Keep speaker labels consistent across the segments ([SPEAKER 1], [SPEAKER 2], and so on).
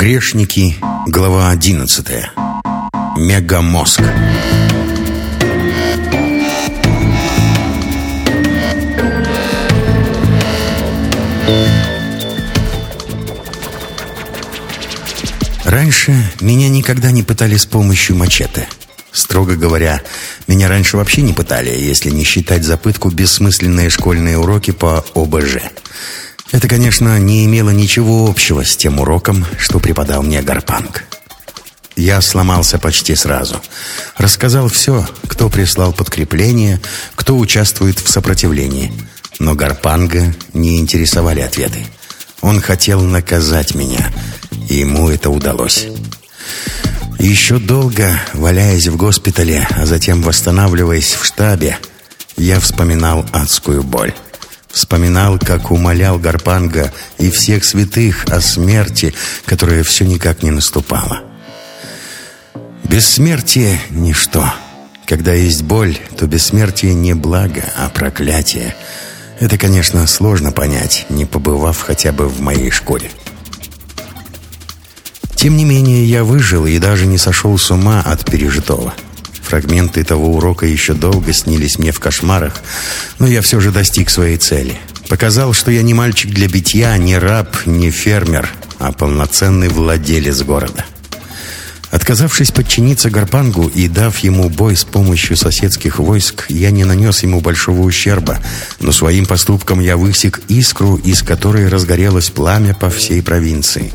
[SPEAKER 1] Грешники, глава 11. Мегамозг. Раньше меня никогда не пытали с помощью мачете. Строго говоря, меня раньше вообще не пытали, если не считать за пытку бессмысленные школьные уроки по ОБЖ. Это, конечно, не имело ничего общего с тем уроком, что преподал мне Гарпанг. Я сломался почти сразу. Рассказал все, кто прислал подкрепление, кто участвует в сопротивлении. Но Гарпанга не интересовали ответы. Он хотел наказать меня, и ему это удалось. Еще долго, валяясь в госпитале, а затем восстанавливаясь в штабе, я вспоминал адскую боль. Вспоминал, как умолял Гарпанга и всех святых о смерти, которая все никак не наступала. Бессмертие — ничто. Когда есть боль, то бессмертие не благо, а проклятие. Это, конечно, сложно понять, не побывав хотя бы в моей школе. Тем не менее, я выжил и даже не сошел с ума от пережитого. Фрагменты того урока еще долго снились мне в кошмарах, но я все же достиг своей цели. Показал, что я не мальчик для битья, не раб, не фермер, а полноценный владелец города. Отказавшись подчиниться Гарпангу и дав ему бой с помощью соседских войск, я не нанес ему большого ущерба, но своим поступком я высек искру, из которой разгорелось пламя по всей провинции.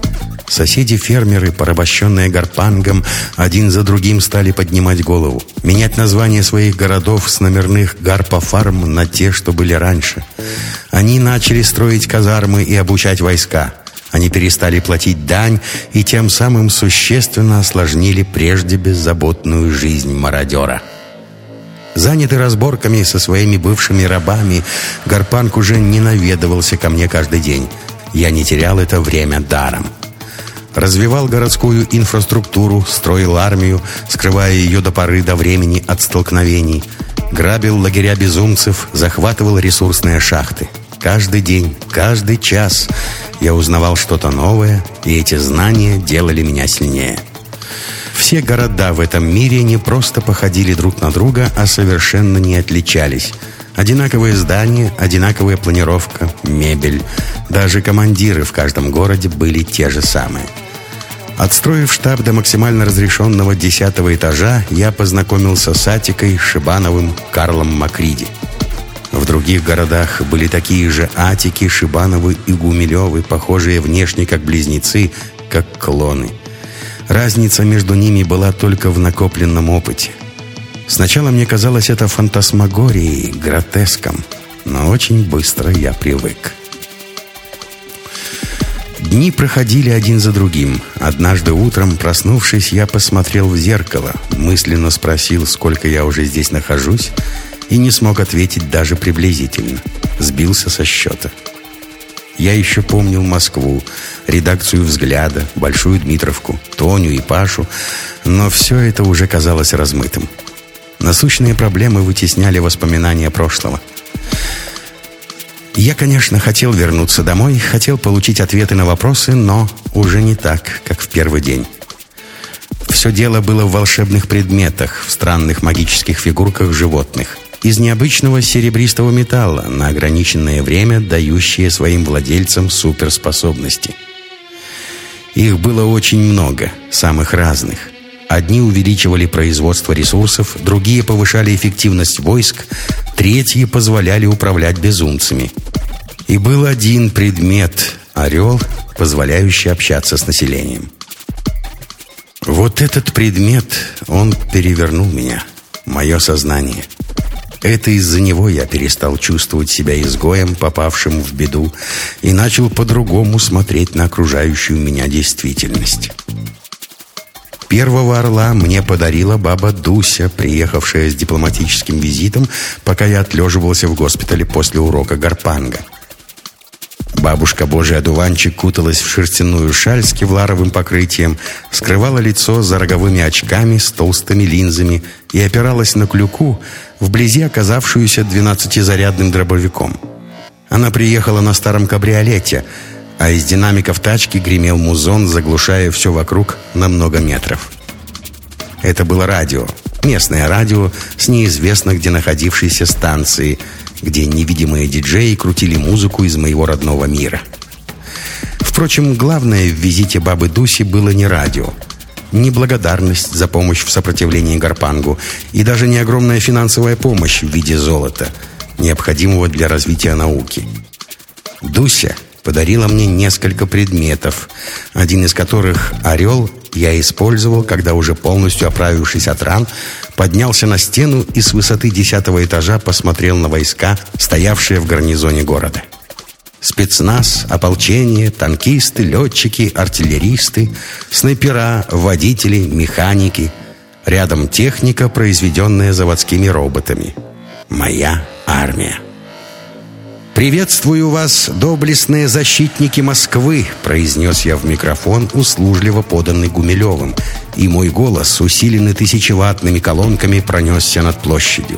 [SPEAKER 1] Соседи-фермеры, порабощенные Гарпангом, один за другим стали поднимать голову, менять название своих городов с номерных Гарпа-фарм на те, что были раньше. Они начали строить казармы и обучать войска. Они перестали платить дань и тем самым существенно осложнили прежде беззаботную жизнь мародера. Занятый разборками со своими бывшими рабами, Гарпанг уже не наведывался ко мне каждый день. Я не терял это время даром развивал городскую инфраструктуру, строил армию, скрывая ее до поры до времени от столкновений, грабил лагеря безумцев, захватывал ресурсные шахты. Каждый день, каждый час я узнавал что-то новое, и эти знания делали меня сильнее. Все города в этом мире не просто походили друг на друга, а совершенно не отличались – Одинаковые здания, одинаковая планировка, мебель. Даже командиры в каждом городе были те же самые. Отстроив штаб до максимально разрешенного десятого этажа, я познакомился с Атикой, Шибановым, Карлом Макриди. В других городах были такие же Атики, Шибановы и Гумилевы, похожие внешне как близнецы, как клоны. Разница между ними была только в накопленном опыте. Сначала мне казалось это фантасмагорией, гротеском, но очень быстро я привык. Дни проходили один за другим. Однажды утром, проснувшись, я посмотрел в зеркало, мысленно спросил, сколько я уже здесь нахожусь, и не смог ответить даже приблизительно. Сбился со счета. Я еще помнил Москву, редакцию «Взгляда», Большую Дмитровку, Тоню и Пашу, но все это уже казалось размытым. Насущные проблемы вытесняли воспоминания прошлого. Я, конечно, хотел вернуться домой, хотел получить ответы на вопросы, но уже не так, как в первый день. Все дело было в волшебных предметах, в странных магических фигурках животных. Из необычного серебристого металла, на ограниченное время дающие своим владельцам суперспособности. Их было очень много, самых разных. Одни увеличивали производство ресурсов, другие повышали эффективность войск, третьи позволяли управлять безумцами. И был один предмет – орел, позволяющий общаться с населением. Вот этот предмет, он перевернул меня, мое сознание. Это из-за него я перестал чувствовать себя изгоем, попавшим в беду, и начал по-другому смотреть на окружающую меня действительность. Первого орла мне подарила баба Дуся, приехавшая с дипломатическим визитом, пока я отлеживался в госпитале после урока гарпанга. Бабушка Божий одуванчик куталась в шерстяную шаль с кевларовым покрытием, скрывала лицо за роговыми очками с толстыми линзами и опиралась на клюку, вблизи оказавшуюся двенадцатизарядным дробовиком. Она приехала на старом кабриолете – а из динамиков тачки гремел музон, заглушая все вокруг на много метров. Это было радио, местное радио с неизвестно где находившейся станции, где невидимые диджеи крутили музыку из моего родного мира. Впрочем, главное в визите бабы Дуси было не радио, не благодарность за помощь в сопротивлении Гарпангу и даже не огромная финансовая помощь в виде золота, необходимого для развития науки. Дуся подарила мне несколько предметов, один из которых «Орел» я использовал, когда уже полностью оправившись от ран, поднялся на стену и с высоты десятого этажа посмотрел на войска, стоявшие в гарнизоне города. Спецназ, ополчение, танкисты, летчики, артиллеристы, снайпера, водители, механики. Рядом техника, произведенная заводскими роботами. Моя армия. «Приветствую вас, доблестные защитники Москвы!» произнес я в микрофон, услужливо поданный Гумилевым, и мой голос, усиленный тысячеватными колонками, пронесся над площадью.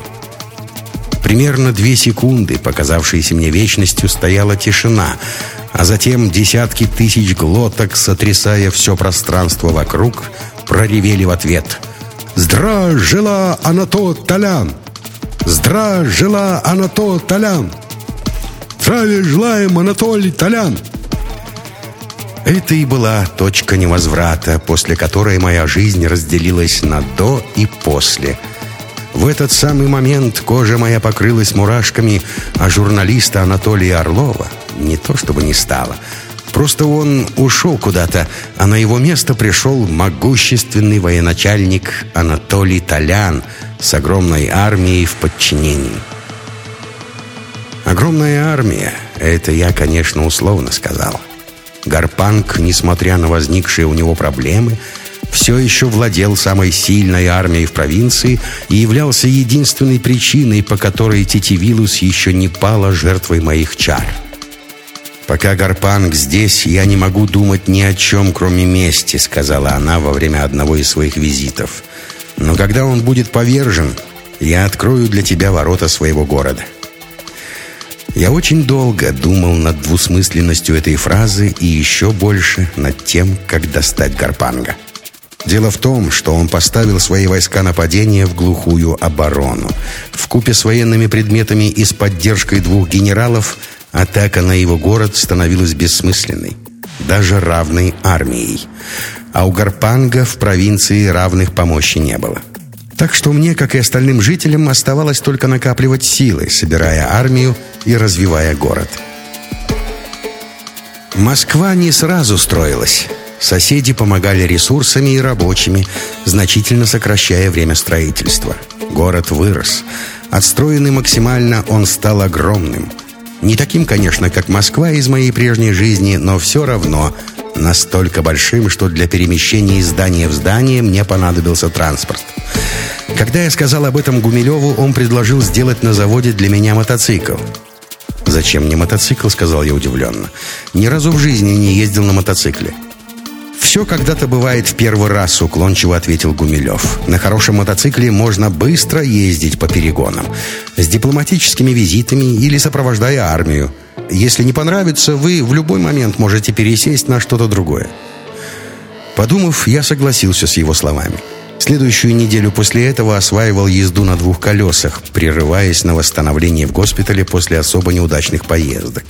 [SPEAKER 1] Примерно две секунды, показавшиеся мне вечностью, стояла тишина, а затем десятки тысяч глоток, сотрясая все пространство вокруг, проревели в ответ «Здра жила Анато Толян! Здра жила Анато Толян!» Здравия желаем, Анатолий Толян!» Это и была точка невозврата, после которой моя жизнь разделилась на «до» и «после». В этот самый момент кожа моя покрылась мурашками, а журналиста Анатолия Орлова не то чтобы не стало. Просто он ушел куда-то, а на его место пришел могущественный военачальник Анатолий Толян с огромной армией в подчинении. Огромная армия, это я, конечно, условно сказал. Гарпанг, несмотря на возникшие у него проблемы, все еще владел самой сильной армией в провинции и являлся единственной причиной, по которой Титивилус еще не пала жертвой моих чар. «Пока Гарпанг здесь, я не могу думать ни о чем, кроме мести», сказала она во время одного из своих визитов. «Но когда он будет повержен, я открою для тебя ворота своего города». Я очень долго думал над двусмысленностью этой фразы и еще больше над тем, как достать Гарпанга. Дело в том, что он поставил свои войска нападения в глухую оборону. В купе с военными предметами и с поддержкой двух генералов атака на его город становилась бессмысленной, даже равной армией. А у Гарпанга в провинции равных помощи не было. Так что мне, как и остальным жителям, оставалось только накапливать силы, собирая армию и развивая город. Москва не сразу строилась. Соседи помогали ресурсами и рабочими, значительно сокращая время строительства. Город вырос. Отстроенный максимально, он стал огромным. Не таким, конечно, как Москва из моей прежней жизни, но все равно настолько большим, что для перемещения из здания в здание мне понадобился транспорт. Когда я сказал об этом Гумилеву, он предложил сделать на заводе для меня мотоцикл. «Зачем мне мотоцикл?» — сказал я удивленно. «Ни разу в жизни не ездил на мотоцикле». «Все когда-то бывает в первый раз», — уклончиво ответил Гумилев. «На хорошем мотоцикле можно быстро ездить по перегонам. С дипломатическими визитами или сопровождая армию. Если не понравится, вы в любой момент можете пересесть на что-то другое». Подумав, я согласился с его словами. Следующую неделю после этого осваивал езду на двух колесах, прерываясь на восстановление в госпитале после особо неудачных поездок.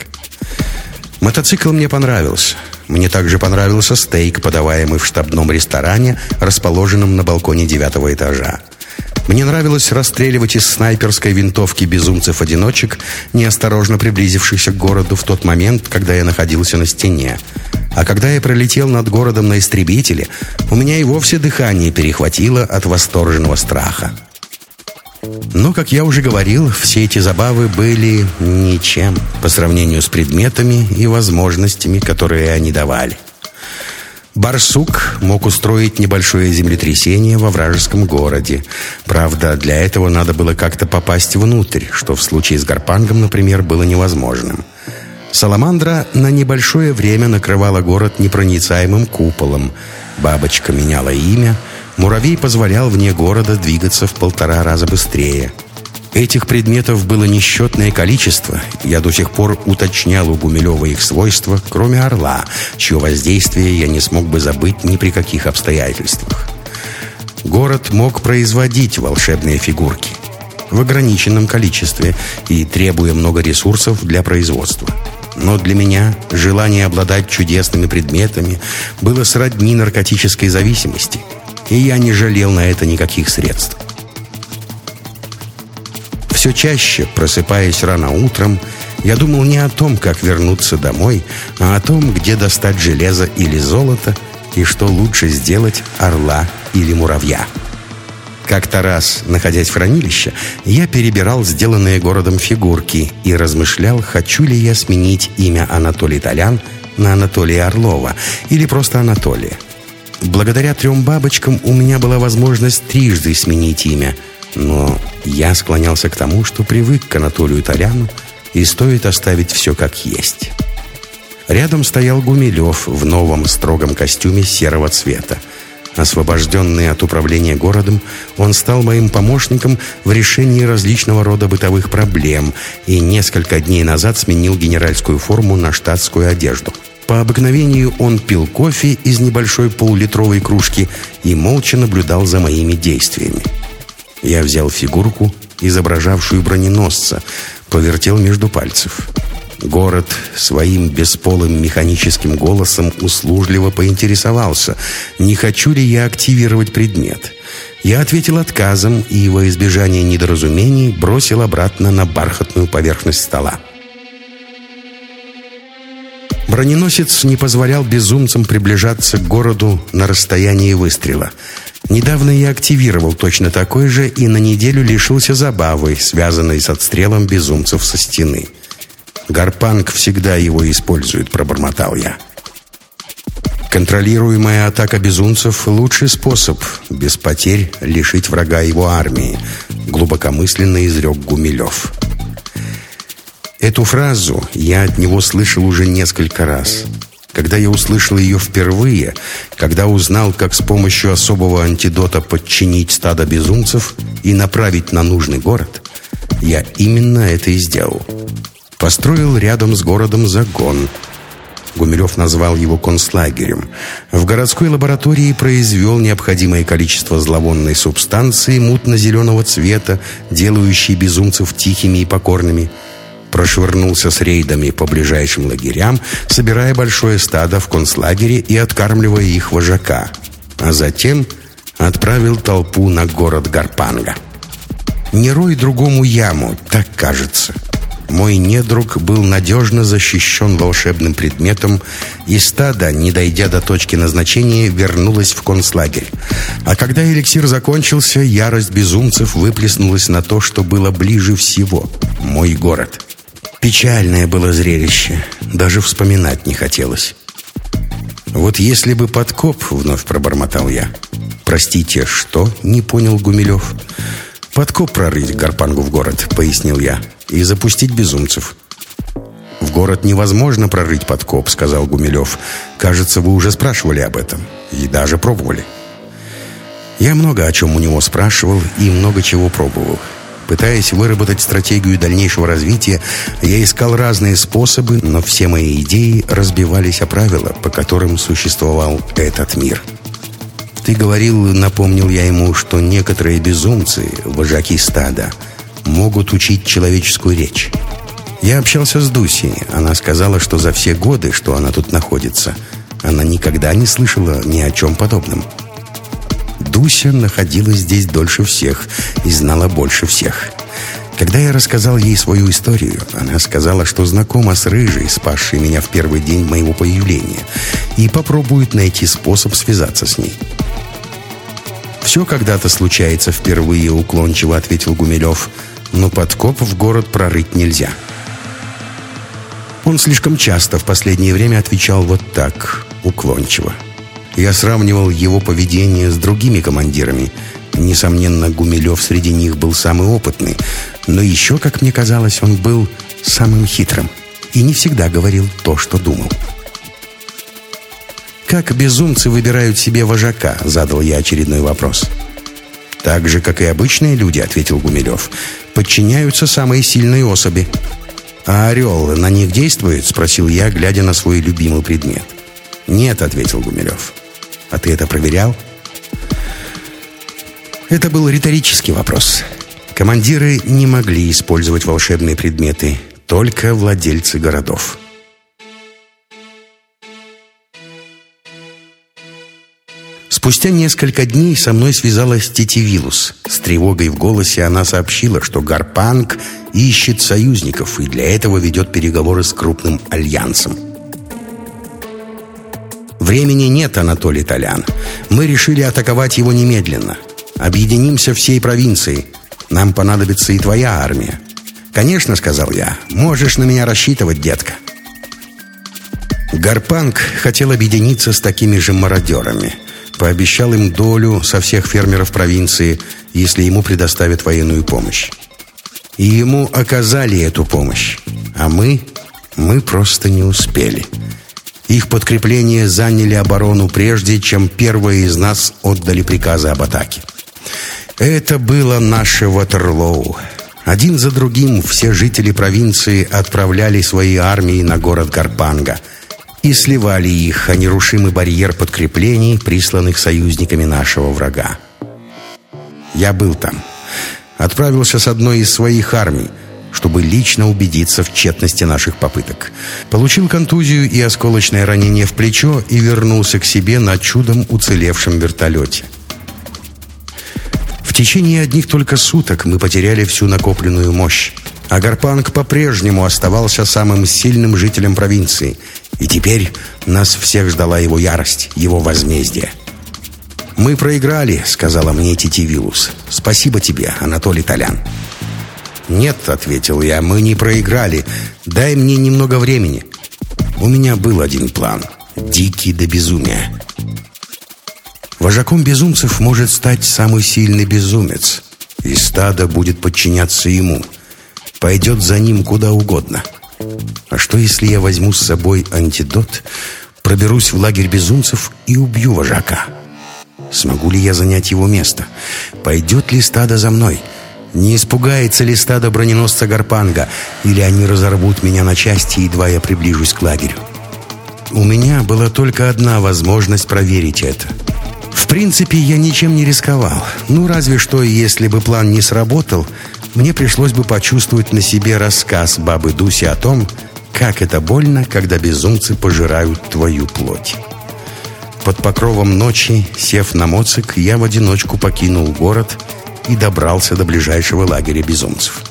[SPEAKER 1] Мотоцикл мне понравился. Мне также понравился стейк, подаваемый в штабном ресторане, расположенном на балконе девятого этажа. Мне нравилось расстреливать из снайперской винтовки безумцев-одиночек, неосторожно приблизившихся к городу в тот момент, когда я находился на стене. А когда я пролетел над городом на истребителе, у меня и вовсе дыхание перехватило от восторженного страха. Но, как я уже говорил, все эти забавы были ничем по сравнению с предметами и возможностями, которые они давали. Барсук мог устроить небольшое землетрясение во вражеском городе. Правда, для этого надо было как-то попасть внутрь, что в случае с Гарпангом, например, было невозможным. Саламандра на небольшое время накрывала город непроницаемым куполом. Бабочка меняла имя. Муравей позволял вне города двигаться в полтора раза быстрее. Этих предметов было несчетное количество. Я до сих пор уточнял у Гумилева их свойства, кроме орла, чье воздействие я не смог бы забыть ни при каких обстоятельствах. Город мог производить волшебные фигурки в ограниченном количестве и требуя много ресурсов для производства. Но для меня желание обладать чудесными предметами было сродни наркотической зависимости, и я не жалел на это никаких средств. Все чаще, просыпаясь рано утром, я думал не о том, как вернуться домой, а о том, где достать железо или золото, и что лучше сделать орла или муравья. Как-то раз, находясь в хранилище, я перебирал сделанные городом фигурки и размышлял, хочу ли я сменить имя Анатолий Толян на Анатолия Орлова или просто Анатолия. Благодаря трем бабочкам у меня была возможность трижды сменить имя – но я склонялся к тому, что привык к Анатолию Толяну, и стоит оставить все как есть. Рядом стоял Гумилев в новом строгом костюме серого цвета. Освобожденный от управления городом, он стал моим помощником в решении различного рода бытовых проблем и несколько дней назад сменил генеральскую форму на штатскую одежду. По обыкновению он пил кофе из небольшой полулитровой кружки и молча наблюдал за моими действиями. Я взял фигурку, изображавшую броненосца, повертел между пальцев. Город своим бесполым механическим голосом услужливо поинтересовался, не хочу ли я активировать предмет. Я ответил отказом и во избежание недоразумений бросил обратно на бархатную поверхность стола. Броненосец не позволял безумцам приближаться к городу на расстоянии выстрела – Недавно я активировал точно такой же и на неделю лишился забавы, связанной с отстрелом безумцев со стены. «Гарпанг всегда его использует», — пробормотал я. Контролируемая атака безумцев — лучший способ без потерь лишить врага его армии, глубокомысленно изрек Гумилев. Эту фразу я от него слышал уже несколько раз — когда я услышал ее впервые, когда узнал, как с помощью особого антидота подчинить стадо безумцев и направить на нужный город, я именно это и сделал. Построил рядом с городом загон. Гумилев назвал его концлагерем. В городской лаборатории произвел необходимое количество зловонной субстанции мутно-зеленого цвета, делающей безумцев тихими и покорными – прошвырнулся с рейдами по ближайшим лагерям, собирая большое стадо в концлагере и откармливая их вожака. А затем отправил толпу на город Гарпанга. «Не рой другому яму, так кажется». Мой недруг был надежно защищен волшебным предметом, и стадо, не дойдя до точки назначения, вернулось в концлагерь. А когда эликсир закончился, ярость безумцев выплеснулась на то, что было ближе всего — мой город. Печальное было зрелище, даже вспоминать не хотелось. «Вот если бы подкоп», — вновь пробормотал я. «Простите, что?» — не понял Гумилев. «Подкоп прорыть Гарпангу в город», — пояснил я, — «и запустить безумцев». «В город невозможно прорыть подкоп», — сказал Гумилев. «Кажется, вы уже спрашивали об этом. И даже пробовали». Я много о чем у него спрашивал и много чего пробовал. Пытаясь выработать стратегию дальнейшего развития, я искал разные способы, но все мои идеи разбивались о правила, по которым существовал этот мир. «Ты говорил, — напомнил я ему, — что некоторые безумцы, вожаки стада, могут учить человеческую речь. Я общался с Дусей. Она сказала, что за все годы, что она тут находится, она никогда не слышала ни о чем подобном». Дуся находилась здесь дольше всех и знала больше всех. Когда я рассказал ей свою историю, она сказала, что знакома с Рыжей, спасшей меня в первый день моего появления, и попробует найти способ связаться с ней. «Все когда-то случается впервые», — уклончиво ответил Гумилев, «но подкоп в город прорыть нельзя». Он слишком часто в последнее время отвечал вот так, уклончиво. Я сравнивал его поведение с другими командирами. Несомненно, Гумилев среди них был самый опытный. Но еще, как мне казалось, он был самым хитрым. И не всегда говорил то, что думал. «Как безумцы выбирают себе вожака?» — задал я очередной вопрос. «Так же, как и обычные люди», — ответил Гумилев. подчиняются самые сильные особи. «А орел на них действует?» — спросил я, глядя на свой любимый предмет. «Нет», — ответил Гумилев. «А ты это проверял?» Это был риторический вопрос. Командиры не могли использовать волшебные предметы, только владельцы городов. Спустя несколько дней со мной связалась Тити Вилус. С тревогой в голосе она сообщила, что Гарпанг ищет союзников и для этого ведет переговоры с крупным альянсом. Времени нет, Анатолий Толян. Мы решили атаковать его немедленно. Объединимся всей провинцией. Нам понадобится и твоя армия. «Конечно», — сказал я, — «можешь на меня рассчитывать, детка». Гарпанг хотел объединиться с такими же мародерами — пообещал им долю со всех фермеров провинции, если ему предоставят военную помощь. И ему оказали эту помощь, а мы, мы просто не успели. Их подкрепления заняли оборону прежде, чем первые из нас отдали приказы об атаке. Это было наше Ватерлоу. Один за другим все жители провинции отправляли свои армии на город Гарпанга – и сливали их, а нерушимый барьер подкреплений, присланных союзниками нашего врага. Я был там. Отправился с одной из своих армий, чтобы лично убедиться в тщетности наших попыток. Получил контузию и осколочное ранение в плечо и вернулся к себе на чудом уцелевшем вертолете. В течение одних только суток мы потеряли всю накопленную мощь. А Гарпанг по-прежнему оставался самым сильным жителем провинции – и теперь нас всех ждала его ярость, его возмездие. «Мы проиграли», — сказала мне Тити Вилус. «Спасибо тебе, Анатолий Толян». «Нет», — ответил я, — «мы не проиграли. Дай мне немного времени». У меня был один план. Дикий до безумия. Вожаком безумцев может стать самый сильный безумец. И стадо будет подчиняться ему. Пойдет за ним куда угодно. — а что, если я возьму с собой антидот, проберусь в лагерь безумцев и убью вожака? Смогу ли я занять его место? Пойдет ли стадо за мной? Не испугается ли стадо броненосца Гарпанга? Или они разорвут меня на части, едва я приближусь к лагерю? У меня была только одна возможность проверить это. В принципе, я ничем не рисковал. Ну, разве что, если бы план не сработал, мне пришлось бы почувствовать на себе рассказ бабы Дуси о том, как это больно, когда безумцы пожирают твою плоть. Под покровом ночи, сев на моцик, я в одиночку покинул город и добрался до ближайшего лагеря безумцев.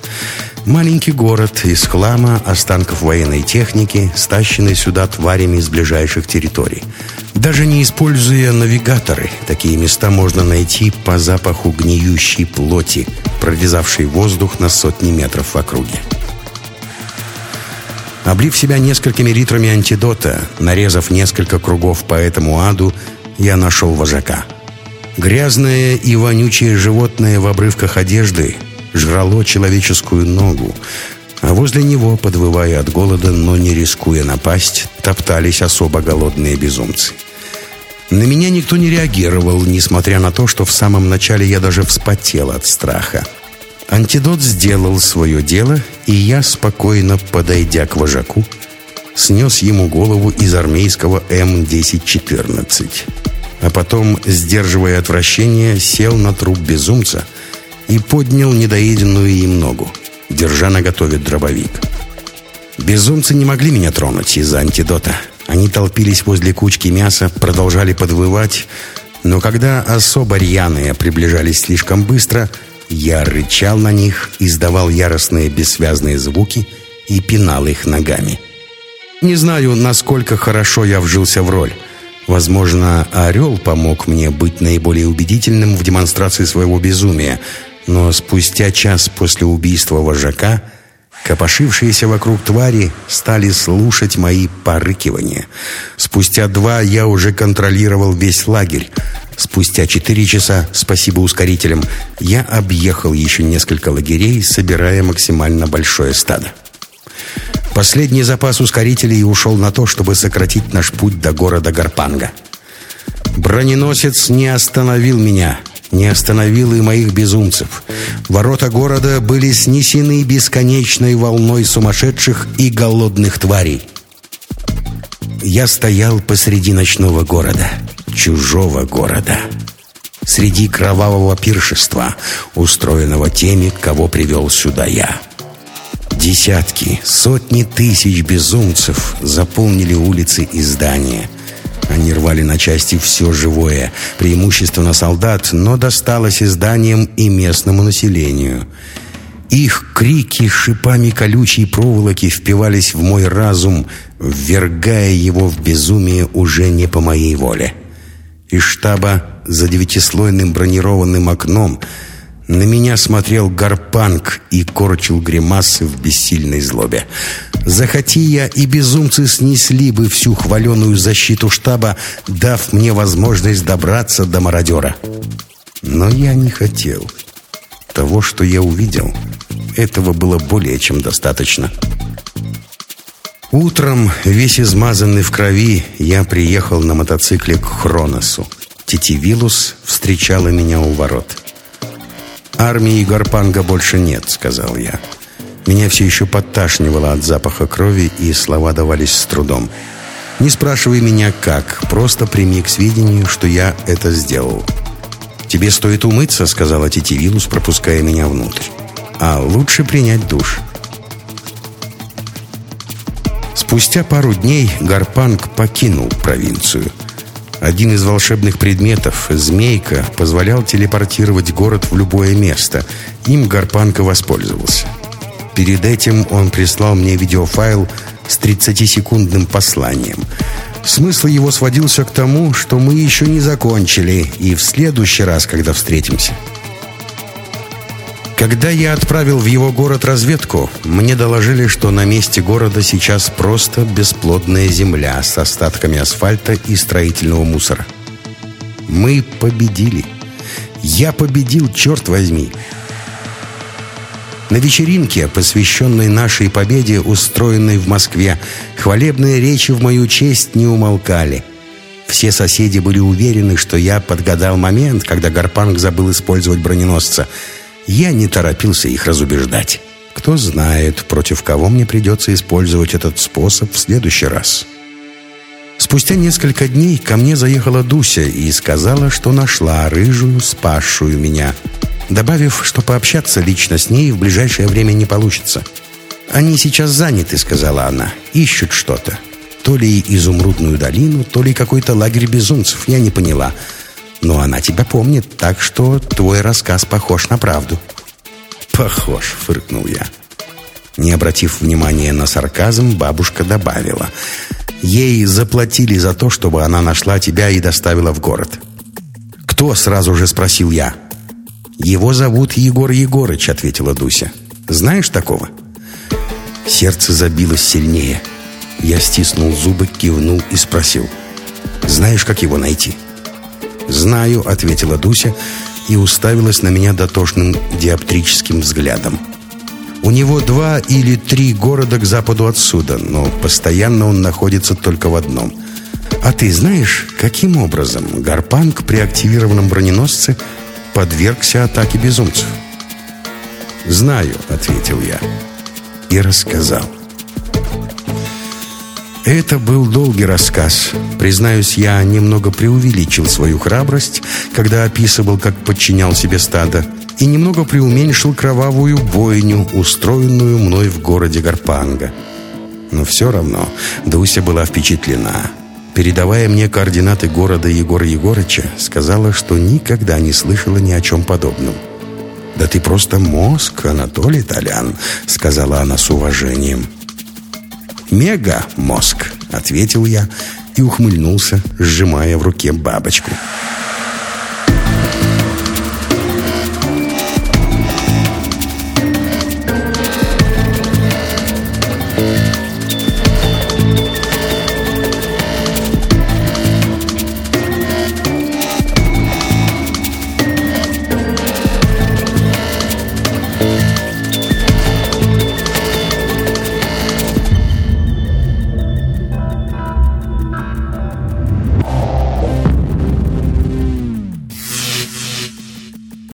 [SPEAKER 1] Маленький город из хлама, останков военной техники, стащенный сюда тварями из ближайших территорий. Даже не используя навигаторы, такие места можно найти по запаху гниющей плоти, прорезавшей воздух на сотни метров в округе. Облив себя несколькими литрами антидота, нарезав несколько кругов по этому аду, я нашел вожака. Грязное и вонючее животное в обрывках одежды жрало человеческую ногу, а возле него, подвывая от голода, но не рискуя напасть, топтались особо голодные безумцы. На меня никто не реагировал, несмотря на то, что в самом начале я даже вспотел от страха. Антидот сделал свое дело, и я, спокойно подойдя к вожаку, снес ему голову из армейского М-1014. А потом, сдерживая отвращение, сел на труп безумца и поднял недоеденную им ногу, держа наготове дробовик. Безумцы не могли меня тронуть из-за антидота — они толпились возле кучки мяса, продолжали подвывать, но когда особо рьяные приближались слишком быстро, я рычал на них, издавал яростные бессвязные звуки и пинал их ногами. Не знаю, насколько хорошо я вжился в роль. Возможно, Орел помог мне быть наиболее убедительным в демонстрации своего безумия, но спустя час после убийства вожака – Копошившиеся вокруг твари стали слушать мои порыкивания. Спустя два я уже контролировал весь лагерь. Спустя четыре часа, спасибо ускорителям, я объехал еще несколько лагерей, собирая максимально большое стадо. Последний запас ускорителей ушел на то, чтобы сократить наш путь до города Гарпанга. Броненосец не остановил меня. не остановил и моих безумцев. Ворота города были снесены бесконечной волной сумасшедших и голодных тварей. Я стоял посреди ночного города, чужого города, среди кровавого пиршества, устроенного теми, кого привел сюда я. Десятки, сотни тысяч безумцев заполнили улицы и здания. Они рвали на части все живое, преимущественно солдат, но досталось и зданиям, и местному населению. Их крики шипами колючей проволоки впивались в мой разум, ввергая его в безумие уже не по моей воле. Из штаба за девятислойным бронированным окном – на меня смотрел Гарпанг и корчил гримасы в бессильной злобе. Захоти я, и безумцы снесли бы всю хваленую защиту штаба, дав мне возможность добраться до мародера. Но я не хотел. Того, что я увидел, этого было более чем достаточно. Утром, весь измазанный в крови, я приехал на мотоцикле к Хроносу. Тетивилус встречала меня у ворот. «Армии Гарпанга больше нет», — сказал я. Меня все еще подташнивало от запаха крови, и слова давались с трудом. «Не спрашивай меня, как, просто прими к сведению, что я это сделал». «Тебе стоит умыться», — сказала Тетивилус, пропуская меня внутрь. «А лучше принять душ». Спустя пару дней Гарпанг покинул провинцию — один из волшебных предметов, змейка, позволял телепортировать город в любое место. Им Гарпанка воспользовался. Перед этим он прислал мне видеофайл с 30-секундным посланием. Смысл его сводился к тому, что мы еще не закончили, и в следующий раз, когда встретимся, когда я отправил в его город разведку, мне доложили, что на месте города сейчас просто бесплодная земля с остатками асфальта и строительного мусора. Мы победили. Я победил, черт возьми. На вечеринке, посвященной нашей победе, устроенной в Москве, хвалебные речи в мою честь не умолкали. Все соседи были уверены, что я подгадал момент, когда Гарпанг забыл использовать броненосца – я не торопился их разубеждать. Кто знает, против кого мне придется использовать этот способ в следующий раз. Спустя несколько дней ко мне заехала Дуся и сказала, что нашла рыжую, спасшую меня, добавив, что пообщаться лично с ней в ближайшее время не получится. «Они сейчас заняты», — сказала она, — «ищут что-то. То ли изумрудную долину, то ли какой-то лагерь безумцев, я не поняла. Но она тебя помнит, так что твой рассказ похож на правду». «Похож», — фыркнул я. Не обратив внимания на сарказм, бабушка добавила. «Ей заплатили за то, чтобы она нашла тебя и доставила в город». «Кто?» — сразу же спросил я. «Его зовут Егор Егорыч», — ответила Дуся. «Знаешь такого?» Сердце забилось сильнее. Я стиснул зубы, кивнул и спросил. «Знаешь, как его найти?» «Знаю», — ответила Дуся и уставилась на меня дотошным диоптрическим взглядом. «У него два или три города к западу отсюда, но постоянно он находится только в одном. А ты знаешь, каким образом Гарпанг при активированном броненосце подвергся атаке безумцев?» «Знаю», — ответил я и рассказал. Это был долгий рассказ. Признаюсь, я немного преувеличил свою храбрость, когда описывал, как подчинял себе стадо, и немного преуменьшил кровавую бойню, устроенную мной в городе Гарпанга. Но все равно Дуся была впечатлена. Передавая мне координаты города Егора Егорыча, сказала, что никогда не слышала ни о чем подобном. «Да ты просто мозг, Анатолий Толян», — сказала она с уважением. «Мега-мозг», — ответил я и ухмыльнулся, сжимая в руке бабочку. «Бабочку».